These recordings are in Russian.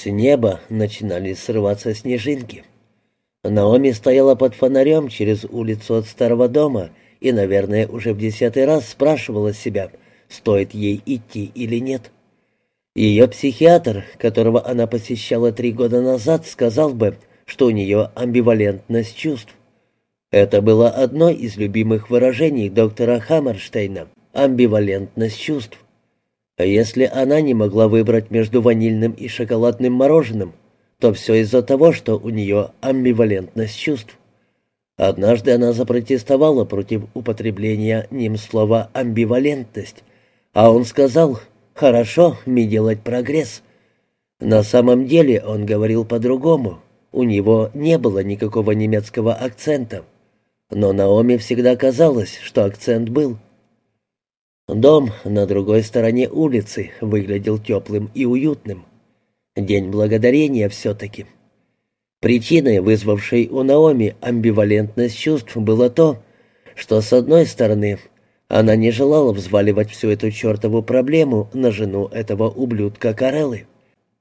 С неба начинали срываться снежинки. Наоми стояла под фонарем через улицу от старого дома и, наверное, уже в десятый раз спрашивала себя, стоит ей идти или нет. Ее психиатр, которого она посещала три года назад, сказал бы, что у нее амбивалентность чувств. Это было одно из любимых выражений доктора Хаммерштейна — амбивалентность чувств. А если она не могла выбрать между ванильным и шоколадным мороженым, то все из-за того, что у нее амбивалентность чувств. Однажды она запротестовала против употребления ним слова «амбивалентность», а он сказал «хорошо, мне делать прогресс». На самом деле он говорил по-другому, у него не было никакого немецкого акцента, но Наоми всегда казалось, что акцент был. Дом на другой стороне улицы выглядел теплым и уютным. День благодарения все-таки. Причиной, вызвавшей у Наоми амбивалентность чувств, было то, что, с одной стороны, она не желала взваливать всю эту чертову проблему на жену этого ублюдка Кареллы.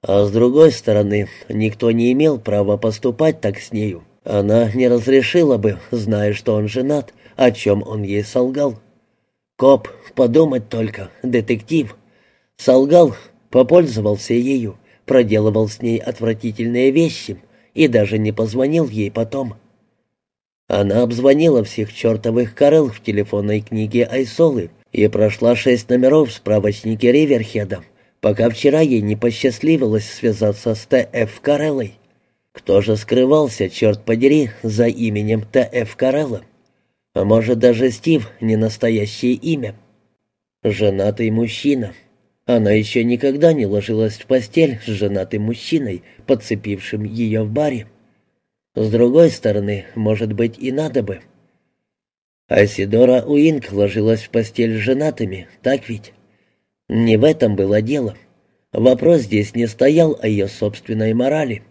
А с другой стороны, никто не имел права поступать так с нею. Она не разрешила бы, зная, что он женат, о чем он ей солгал. Коп, подумать только, детектив. Солгал, попользовался ею, проделывал с ней отвратительные вещи и даже не позвонил ей потом. Она обзвонила всех чертовых Карел в телефонной книге Айсолы и прошла шесть номеров в справочнике Риверхеда, пока вчера ей не посчастливилось связаться с Т.Ф. Кареллой. Кто же скрывался, черт подери, за именем Т.Ф. Карелла? А может, даже Стив — не настоящее имя? Женатый мужчина — она еще никогда не ложилась в постель с женатым мужчиной, подцепившим ее в баре. С другой стороны, может быть, и надо бы. Асидора Уинк ложилась в постель с женатыми, так ведь? Не в этом было дело. Вопрос здесь не стоял о ее собственной морали.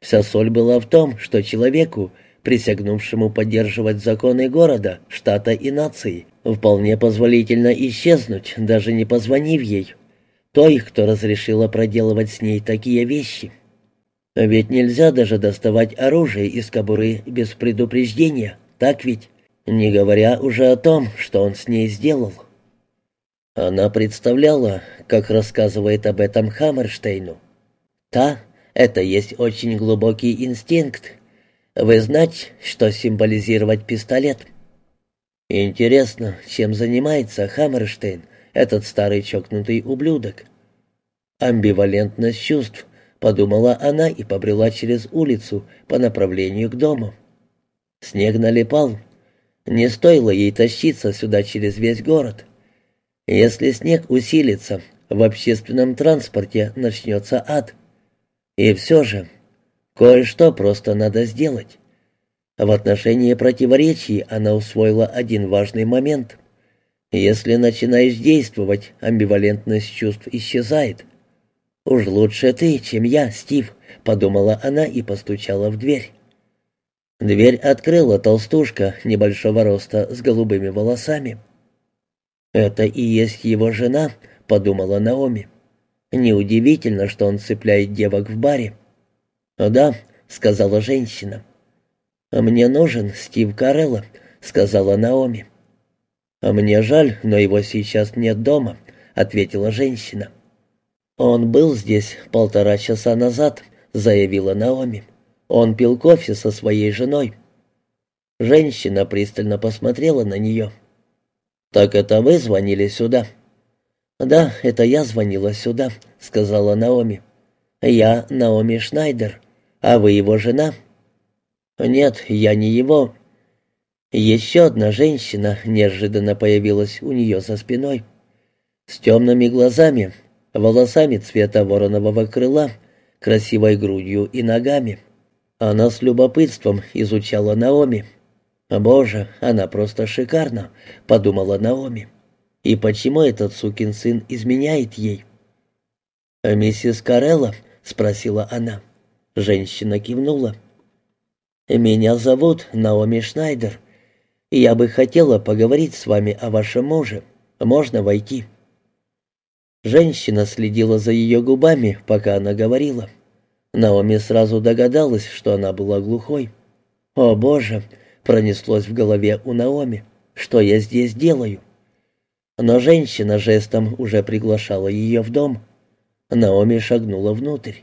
Вся соль была в том, что человеку, присягнувшему поддерживать законы города, штата и нации, вполне позволительно исчезнуть, даже не позвонив ей той, кто разрешила проделывать с ней такие вещи. Ведь нельзя даже доставать оружие из кобуры без предупреждения, так ведь? Не говоря уже о том, что он с ней сделал. Она представляла, как рассказывает об этом Хаммерштейну. Та — это есть очень глубокий инстинкт. Вы знаете, что символизировать пистолет? Интересно, чем занимается Хаммерштейн, этот старый чокнутый ублюдок. Амбивалентность чувств, подумала она и побрела через улицу по направлению к дому. Снег налипал. Не стоило ей тащиться сюда через весь город. Если снег усилится, в общественном транспорте начнется ад. И все же, кое-что просто надо сделать. В отношении противоречий она усвоила один важный момент. Если начинаешь действовать, амбивалентность чувств исчезает. «Уж лучше ты, чем я, Стив», — подумала она и постучала в дверь. Дверь открыла толстушка небольшого роста с голубыми волосами. «Это и есть его жена», — подумала Наоми. «Неудивительно, что он цепляет девок в баре». «Да», — сказала женщина. «Мне нужен Стив Карелло», — сказала Наоми. «А «Мне жаль, но его сейчас нет дома», — ответила женщина. «Он был здесь полтора часа назад», — заявила Наоми. «Он пил кофе со своей женой». Женщина пристально посмотрела на нее. «Так это вы звонили сюда?» «Да, это я звонила сюда», — сказала Наоми. «Я Наоми Шнайдер. А вы его жена?» «Нет, я не его. Еще одна женщина неожиданно появилась у нее за спиной. С темными глазами, волосами цвета воронового крыла, красивой грудью и ногами. Она с любопытством изучала Наоми. «Боже, она просто шикарна», — подумала Наоми. «И почему этот сукин сын изменяет ей?» «Миссис Карелла?» — спросила она. Женщина кивнула. «Меня зовут Наоми Шнайдер. Я бы хотела поговорить с вами о вашем муже. Можно войти?» Женщина следила за ее губами, пока она говорила. Наоми сразу догадалась, что она была глухой. «О, Боже!» — пронеслось в голове у Наоми. «Что я здесь делаю?» Но женщина жестом уже приглашала ее в дом. Наоми шагнула внутрь.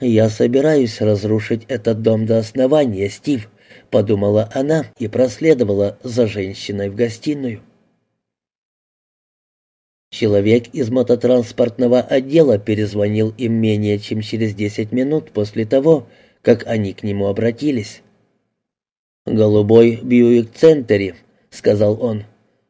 «Я собираюсь разрушить этот дом до основания, Стив», — подумала она и проследовала за женщиной в гостиную. Человек из мототранспортного отдела перезвонил им менее чем через десять минут после того, как они к нему обратились. «Голубой Бьюик-Центери», — сказал он.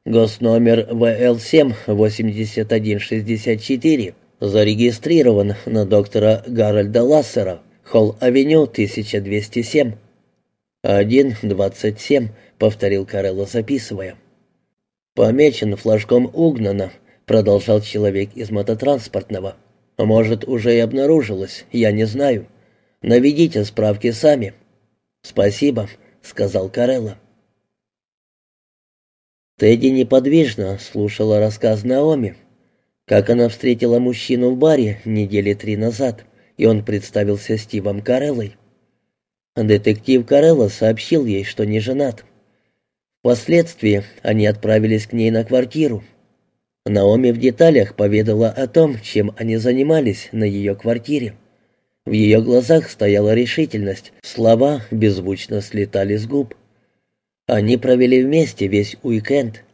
«Госномер ВЛ-7-8164 зарегистрирован на доктора Гарольда Лассера, Холл-авеню, 1207». «Один, двадцать семь», — повторил Карелло, записывая. «Помечен флажком Угнана», — продолжал человек из мототранспортного. «Может, уже и обнаружилось, я не знаю. Наведите справки сами». «Спасибо», — сказал Карелло. Тедди неподвижно слушала рассказ Наоми, как она встретила мужчину в баре недели три назад, и он представился Стивом Кареллой. Детектив Карелло сообщил ей, что не женат. Впоследствии они отправились к ней на квартиру. Наоми в деталях поведала о том, чем они занимались на ее квартире. В ее глазах стояла решительность, слова беззвучно слетали с губ. Они провели вместе весь уикенд.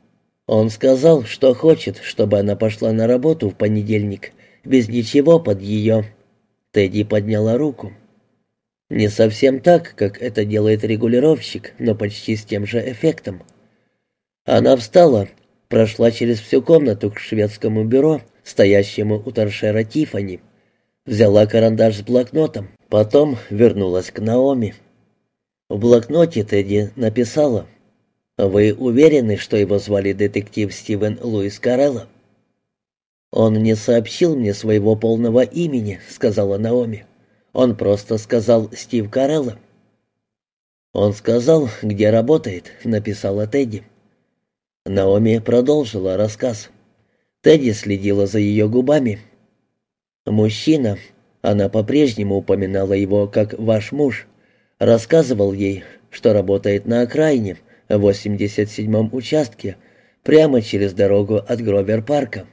Он сказал, что хочет, чтобы она пошла на работу в понедельник, без ничего под ее. Тедди подняла руку. Не совсем так, как это делает регулировщик, но почти с тем же эффектом. Она встала, прошла через всю комнату к шведскому бюро, стоящему у торшера Тифани, взяла карандаш с блокнотом, потом вернулась к Наоми. В блокноте Тедди написала «Вы уверены, что его звали детектив Стивен Луис Карелло?» «Он не сообщил мне своего полного имени», — сказала Наоми. Он просто сказал Стив Карелло. «Он сказал, где работает», — написала Тедди. Наоми продолжила рассказ. Тедди следила за ее губами. «Мужчина», — она по-прежнему упоминала его как «ваш муж», рассказывал ей, что работает на окраине, 87-м участке, прямо через дорогу от Гровер-парка.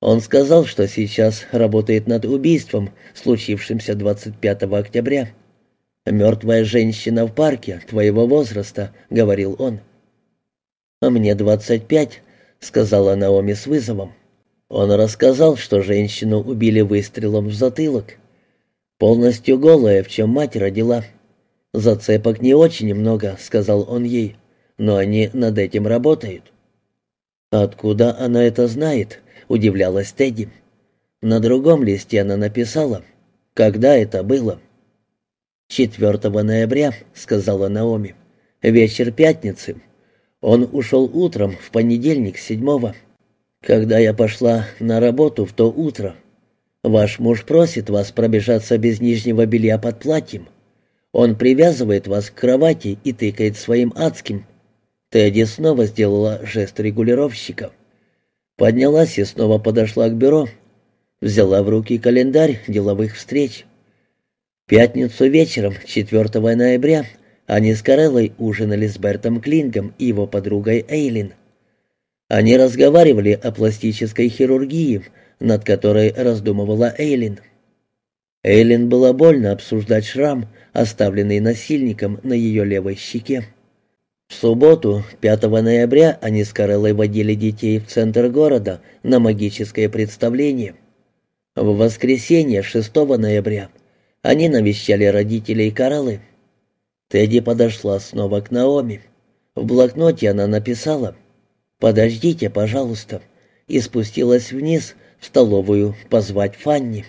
Он сказал, что сейчас работает над убийством, случившимся 25 октября. «Мертвая женщина в парке, твоего возраста», — говорил он. «А мне 25», — сказала Наоми с вызовом. Он рассказал, что женщину убили выстрелом в затылок. Полностью голая, в чем мать родила. «Зацепок не очень много», — сказал он ей, — «но они над этим работают». «Откуда она это знает?» удивлялась Тедди. На другом листе она написала, когда это было. «4 ноября», — сказала Наоми, — «вечер пятницы. Он ушел утром в понедельник, седьмого. Когда я пошла на работу в то утро, ваш муж просит вас пробежаться без нижнего белья под платьем. Он привязывает вас к кровати и тыкает своим адским». Тедди снова сделала жест регулировщика. Поднялась и снова подошла к бюро. Взяла в руки календарь деловых встреч. Пятницу вечером, 4 ноября, они с Кареллой ужинали с Бертом Клингом и его подругой Эйлин. Они разговаривали о пластической хирургии, над которой раздумывала Эйлин. Эйлин было больно обсуждать шрам, оставленный насильником на ее левой щеке. В субботу, 5 ноября, они с Кареллой водили детей в центр города на магическое представление. В воскресенье, 6 ноября, они навещали родителей Кареллы. Тедди подошла снова к Наоми. В блокноте она написала «Подождите, пожалуйста», и спустилась вниз в столовую позвать Фанни.